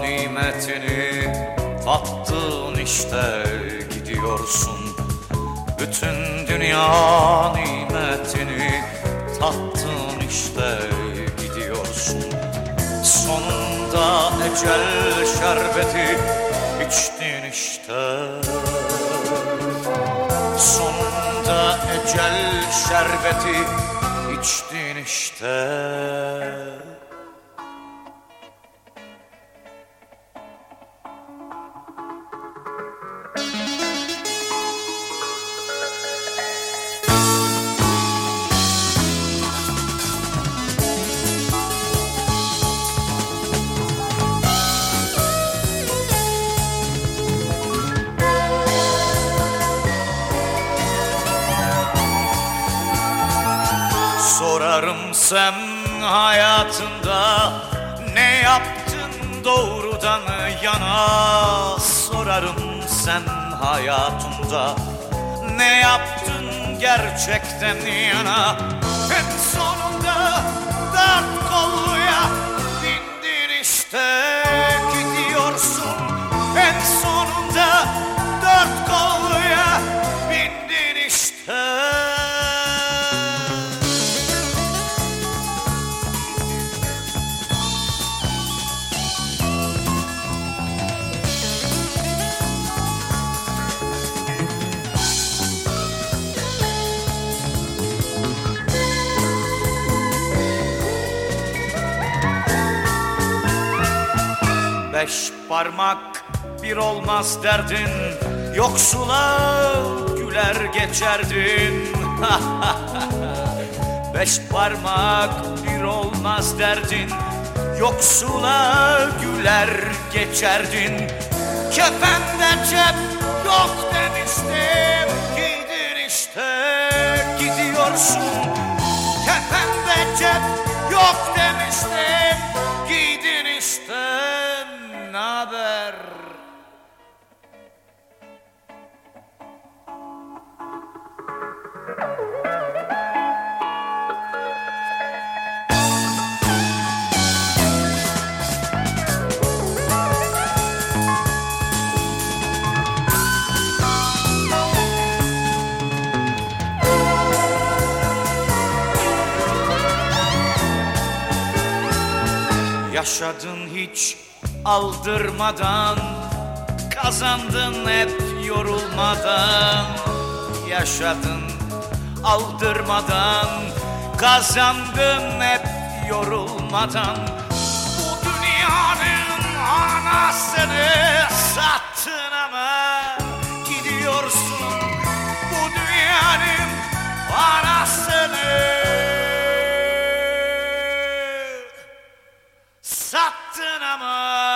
nimetini tattın işte gidiyorsun. Bütün dünya nimetini tattın işte gidiyorsun. Sonunda ecel şerbeti içtin işte. Sonunda ecel şerbeti içtin işte Sorarım sen hayatında ne yaptın doğrudan yana? Sorarım sen hayatında ne yaptın gerçekten yana? En sonunda dert kolluya bindin işte Beş parmak bir olmaz derdin. Yoksula güler geçerdin. Beş parmak bir olmaz derdin. Yoksula güler geçerdin. Kefende cep yok demiştim. Giydin işte gidiyorsun. Kefende cep yok demiştim Yaşadın hiç aldırmadan Kazandın hep yorulmadan. Yaşadın aldırmadan Kazandın hep yorulmadan. Bu dünyanın anasını আমার